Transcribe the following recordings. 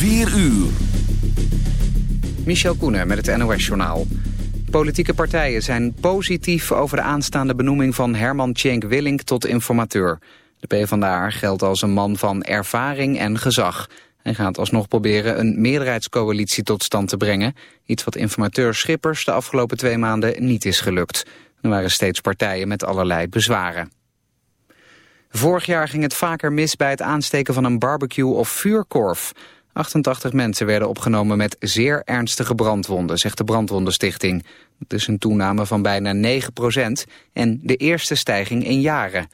4 uur. Michel Koenen met het NOS-journaal. Politieke partijen zijn positief over de aanstaande benoeming van Herman Tjenk Willink tot informateur. De PvdA geldt als een man van ervaring en gezag. Hij gaat alsnog proberen een meerderheidscoalitie tot stand te brengen. Iets wat informateur Schippers de afgelopen twee maanden niet is gelukt. Er waren steeds partijen met allerlei bezwaren. Vorig jaar ging het vaker mis bij het aansteken van een barbecue of vuurkorf. 88 mensen werden opgenomen met zeer ernstige brandwonden, zegt de Brandwondenstichting. Dat is een toename van bijna 9 procent en de eerste stijging in jaren.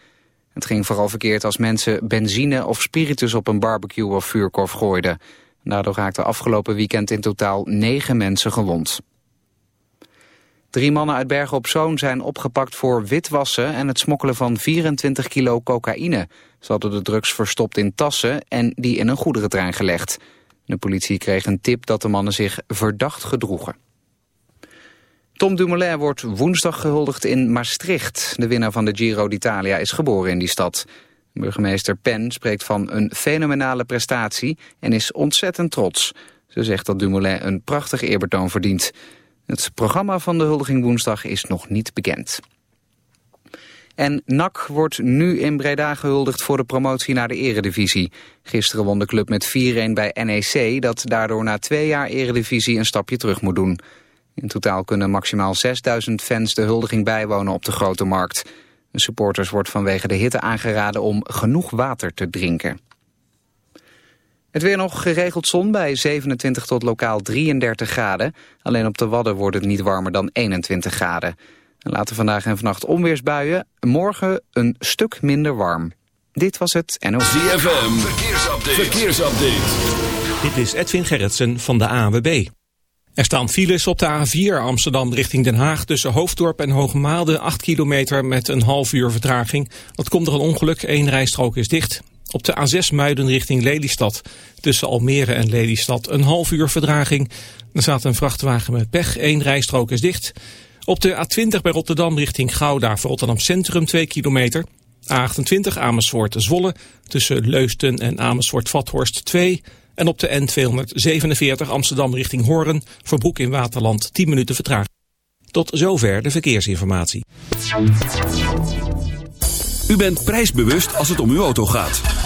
Het ging vooral verkeerd als mensen benzine of spiritus op een barbecue of vuurkorf gooiden. Daardoor raakten afgelopen weekend in totaal 9 mensen gewond. Drie mannen uit Bergen op Zoon zijn opgepakt voor witwassen en het smokkelen van 24 kilo cocaïne. Ze hadden de drugs verstopt in tassen en die in een goederentrein gelegd. De politie kreeg een tip dat de mannen zich verdacht gedroegen. Tom Dumoulin wordt woensdag gehuldigd in Maastricht. De winnaar van de Giro d'Italia is geboren in die stad. Burgemeester Pen spreekt van een fenomenale prestatie en is ontzettend trots. Ze zegt dat Dumoulin een prachtig eerbetoon verdient. Het programma van de huldiging woensdag is nog niet bekend. En NAC wordt nu in Breda gehuldigd voor de promotie naar de eredivisie. Gisteren won de club met 4-1 bij NEC... dat daardoor na twee jaar eredivisie een stapje terug moet doen. In totaal kunnen maximaal 6000 fans de huldiging bijwonen op de Grote Markt. De supporters wordt vanwege de hitte aangeraden om genoeg water te drinken. Het weer nog geregeld zon bij 27 tot lokaal 33 graden. Alleen op de Wadden wordt het niet warmer dan 21 graden. Later vandaag en vannacht onweersbuien. Morgen een stuk minder warm. Dit was het NOS. ZFM, verkeersupdate. verkeersupdate. Dit is Edwin Gerritsen van de AWB. Er staan files op de A4 Amsterdam richting Den Haag tussen Hoofddorp en Hoogmaalde 8 kilometer met een half uur vertraging. Dat komt er een ongeluk, één rijstrook is dicht. Op de A6 Muiden richting Lelystad. Tussen Almere en Lelystad een half uur verdraging. Er staat een vrachtwagen met pech, één rijstrook is dicht. Op de A20 bij Rotterdam richting Gouda voor Rotterdam Centrum 2 kilometer. A28 Amersfoort Zwolle tussen Leusden en Amersfoort-Vathorst 2. En op de N247 Amsterdam richting Hoorn voor Broek in Waterland 10 minuten vertraging. Tot zover de verkeersinformatie. U bent prijsbewust als het om uw auto gaat.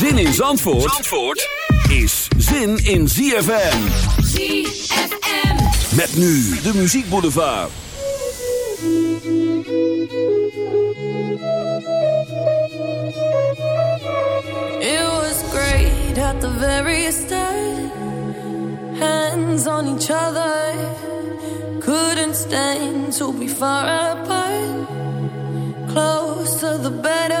Zin in Zandvoort, Zandvoort is zin in ZFM. ZFM. Met nu de muziekboulevard. It was great at the very start. Hands on each other. Couldn't stand to be far apart. Closer the better.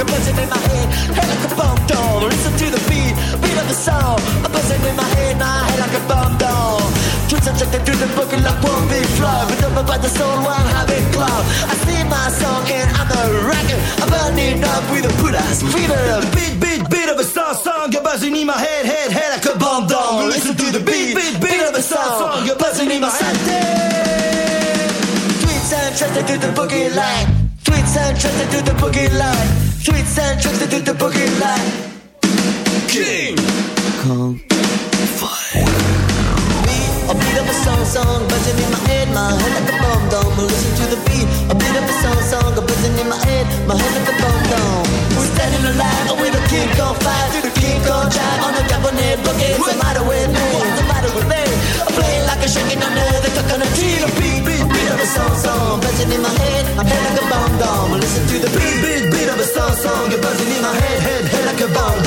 A buzzing in my head, head like a bomb doll. Listen to the beat, beat of the song, a buzzing in my head, my head like a bomb doll. Twins subjected to the boogie like one big flow, but up about the soul, one habit cloud. I sing my song and I'm a rocker, I'm burning up with a put ass feeder. Beat, beat, beat of a song, song, a buzzing in my head, head, head like a bomb doll. Oh, listen to the beat, beat, beat of a song, song, a buzzing in my head. Tweets and tracks to the boogie line. Tweets and tracks to the boogie line. Tweets and tracks to the boogie line. King Kong a beat of a song, song, buzzing in my head, my head like a bomb dome. Listen to the beat, a beat of a song, song, a buzzing in my head, my head like a bomb dome. We're standing alive with a king on fire, to the king on drive on the Japanese boogie. What's the matter with me? What's the matter with me? I'm playing like a shaking under the coconut tree. The beat, beat of a song, song, buzzing in my head, my head like a bomb dome. Listen to the beat, beat, beat of a song, song, you're buzzing in my head, head, head like a bomb.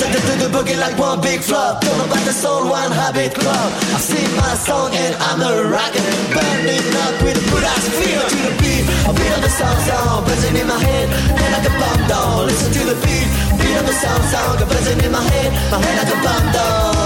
Take it to the boogie like one big flop. Don't know about the soul, one habit club. I sing my song and I'm a rocker. Burning up with a good ass feel to the beat. A beat of a song song, buzzing in my head, head like a bomb down. Listen to the beat, beat of a song song, buzzing in my head, my head like a bomb down.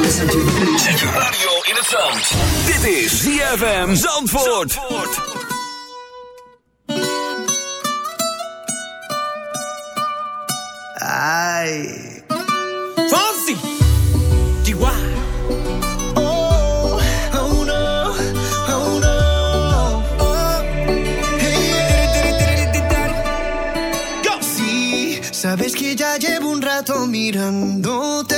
Listen to the beat. Zet je radio in het zand. Dit is ZFM Zandvoort. Ay. Fonsi, Chihuahua. Oh, oh no, oh no. Oh, hey. Go. Sí, sabes que ya llevo un rato mirándote.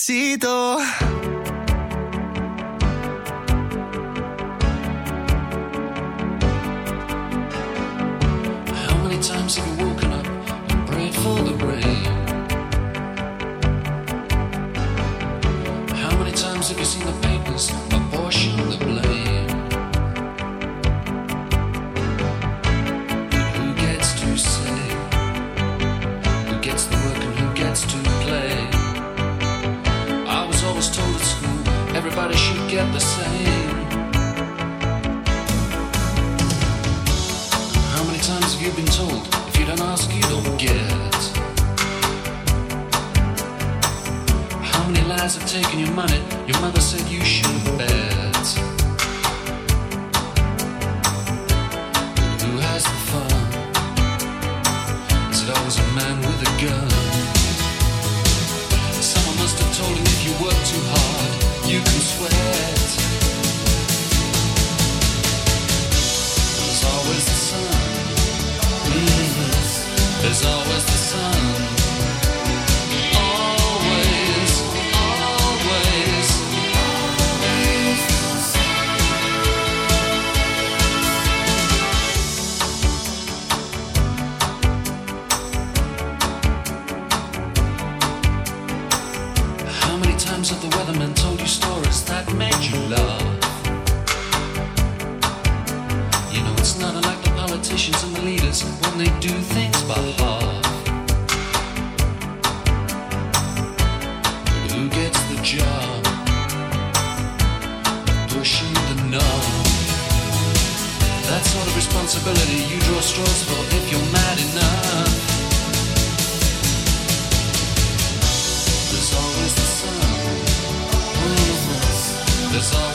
necesito. That sort of responsibility you draw straws for if you're mad enough. There's always the sun. There's always the sun.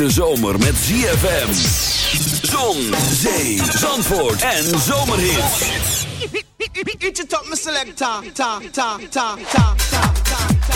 De zomer met ZFM. Zon, zee, zandvoort en zomerhit. Eat tot, top, me selecta, ta, ta, ta, ta, ta, ta.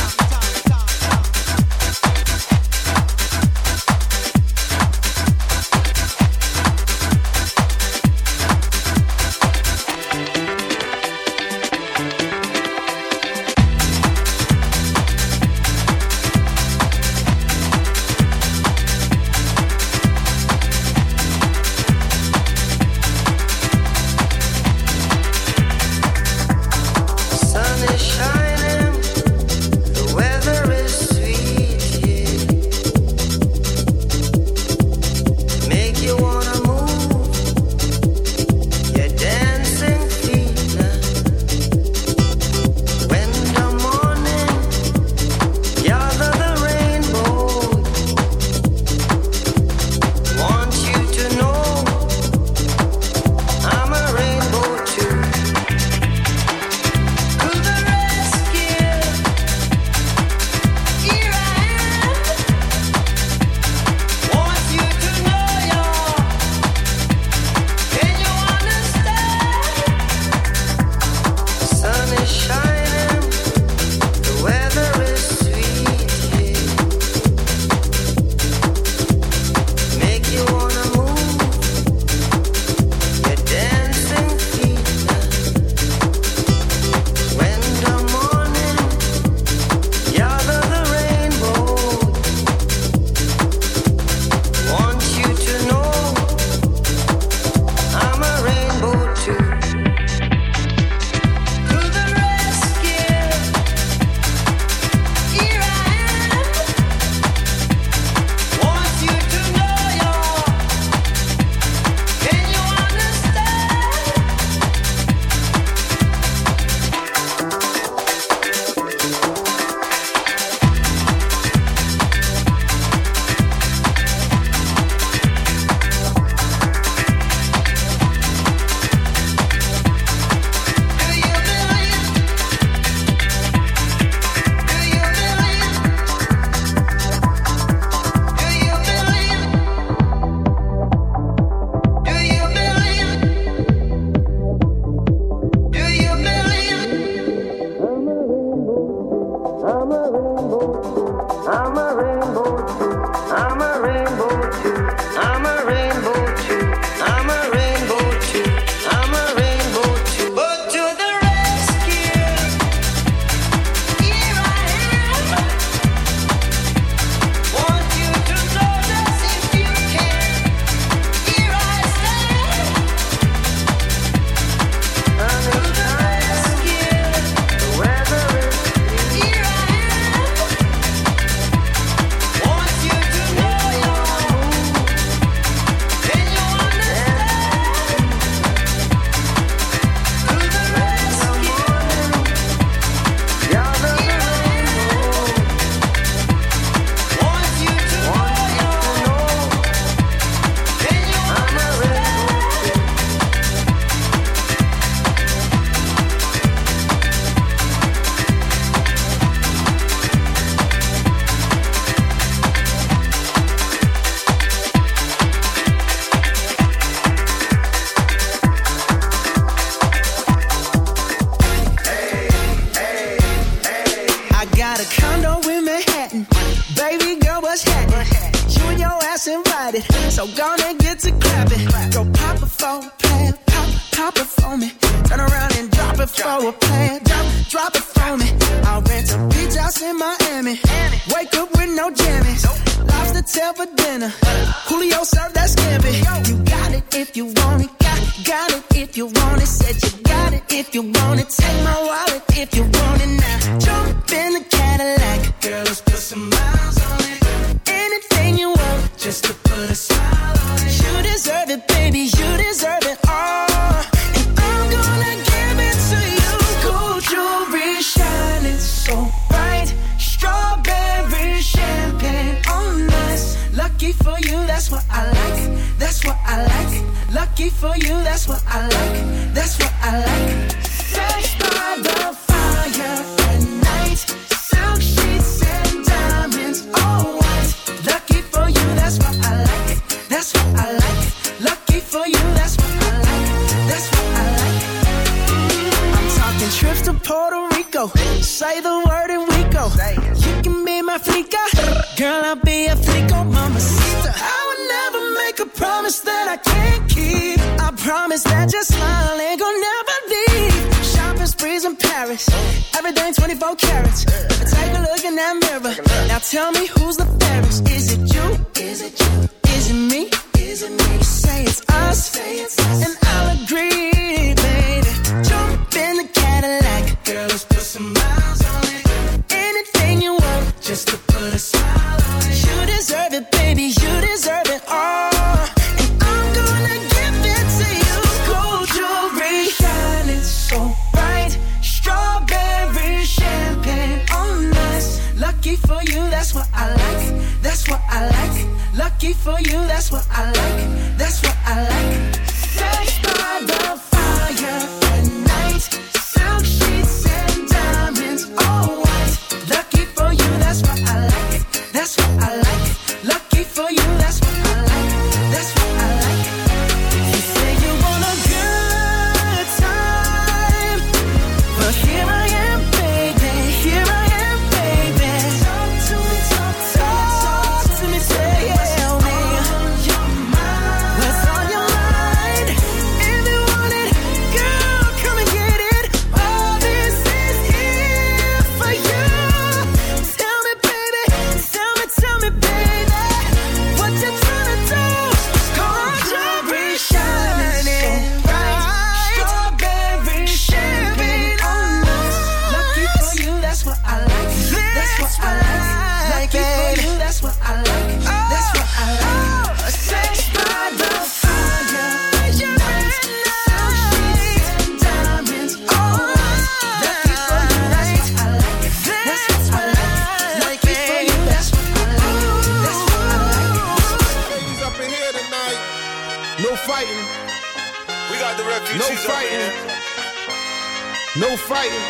No fighting.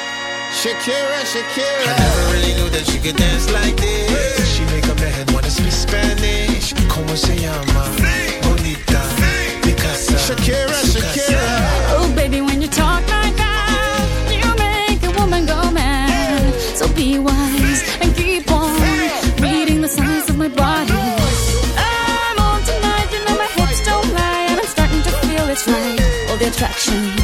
Shakira, Shakira. I never really knew that she could dance like this. She make a man wanna speak Spanish. Come on, se llama? Sí. Bonita. Sí. Picasa. Shakira, Shakira. Oh, baby, when you talk like that, you make a woman go mad. So be wise and keep on reading the signs of my body. I'm on tonight, you know my hips don't lie, I'm starting to feel it's right. All the attraction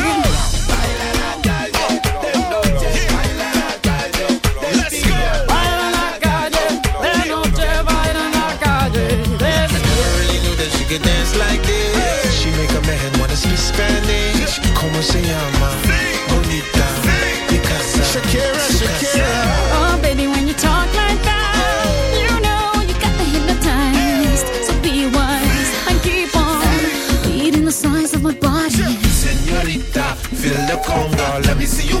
The conga. Let me see you you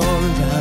glad that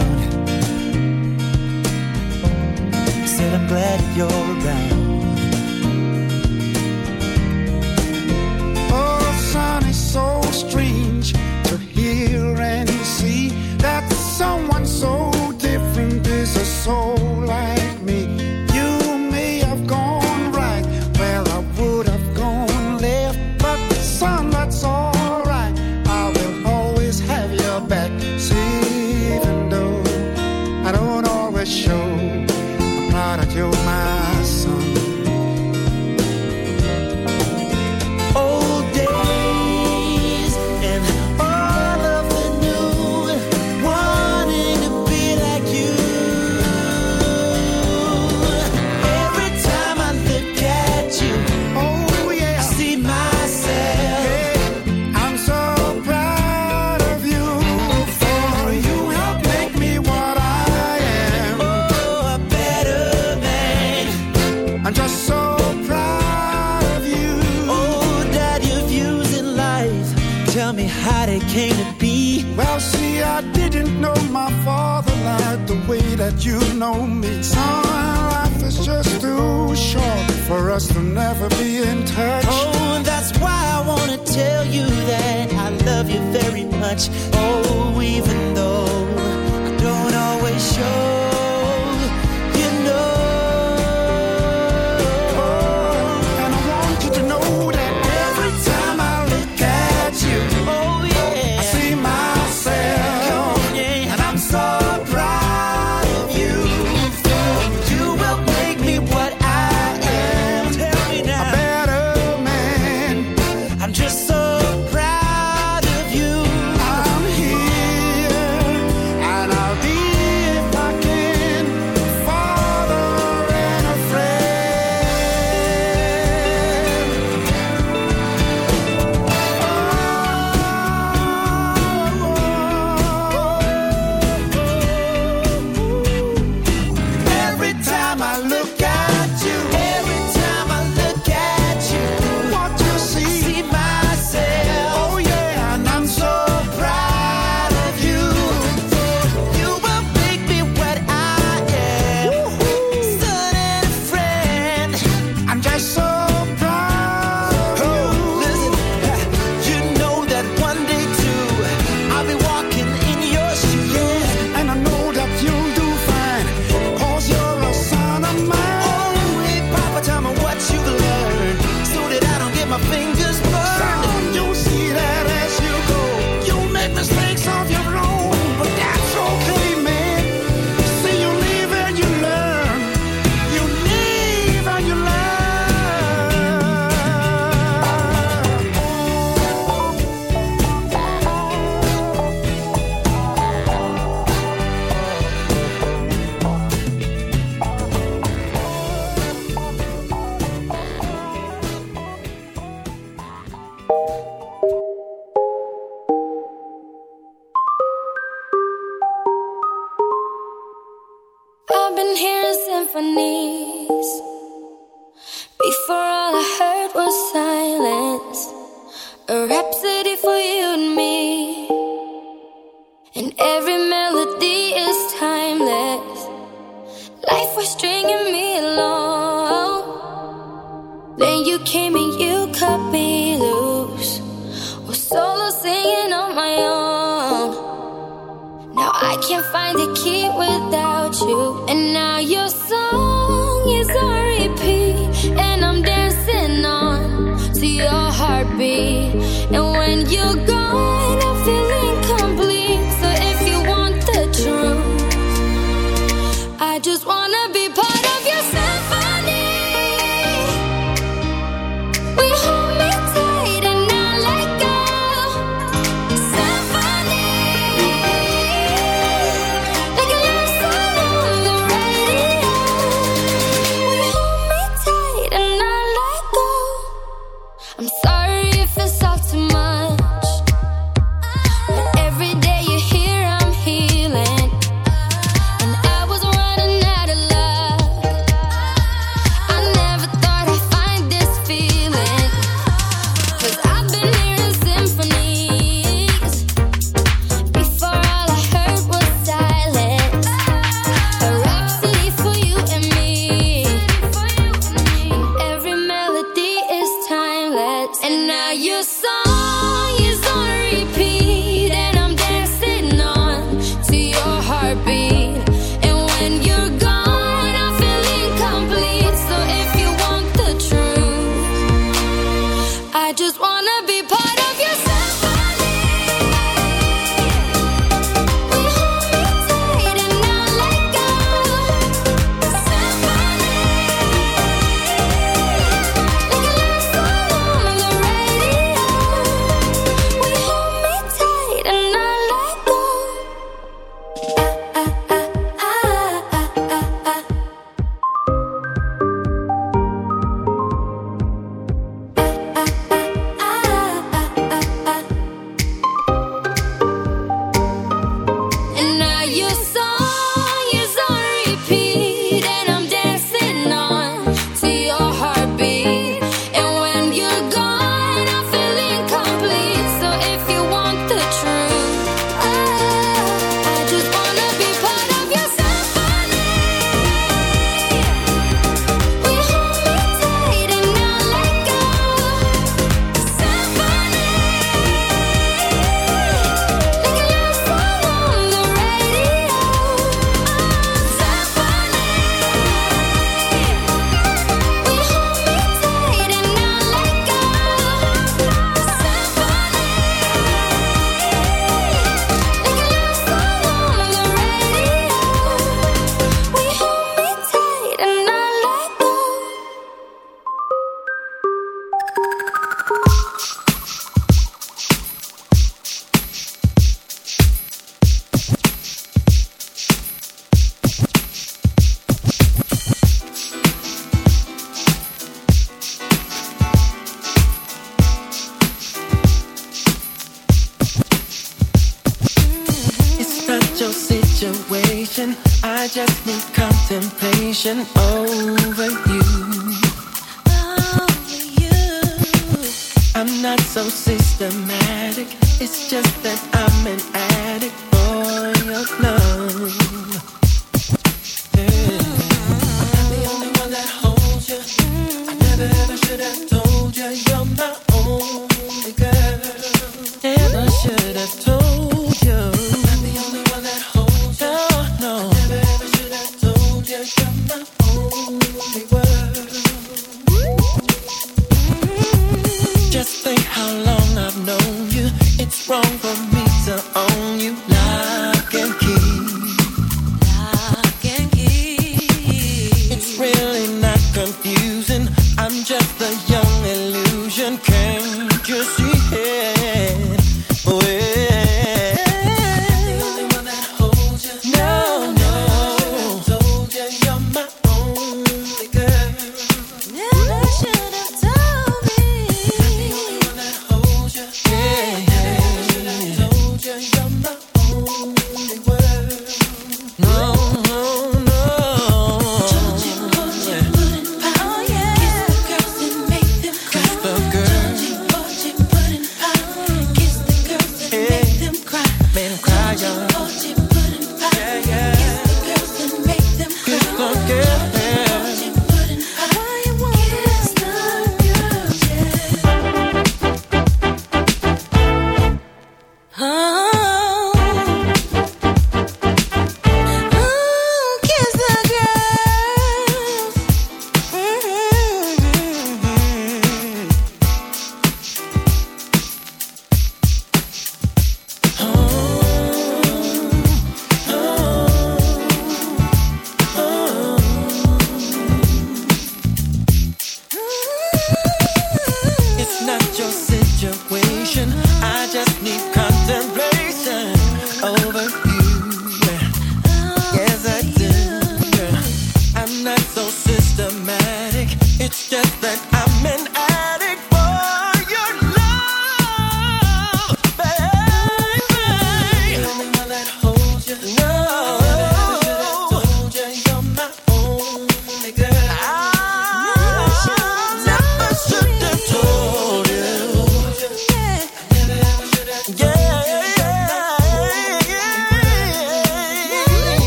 for me to own you.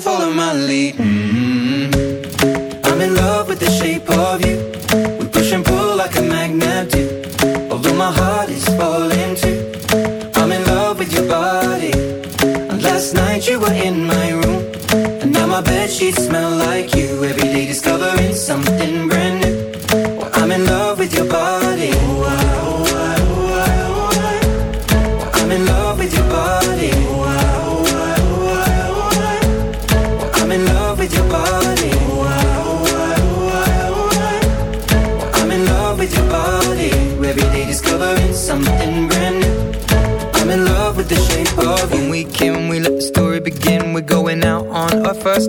follow my lead. Mm-hmm. I'm in love with the shape of you. We push and pull like a magnet do. Although my heart is falling too. I'm in love with your body. And last night you were in my room. And now my bed sheets smell like you. Every day discovering something brand new.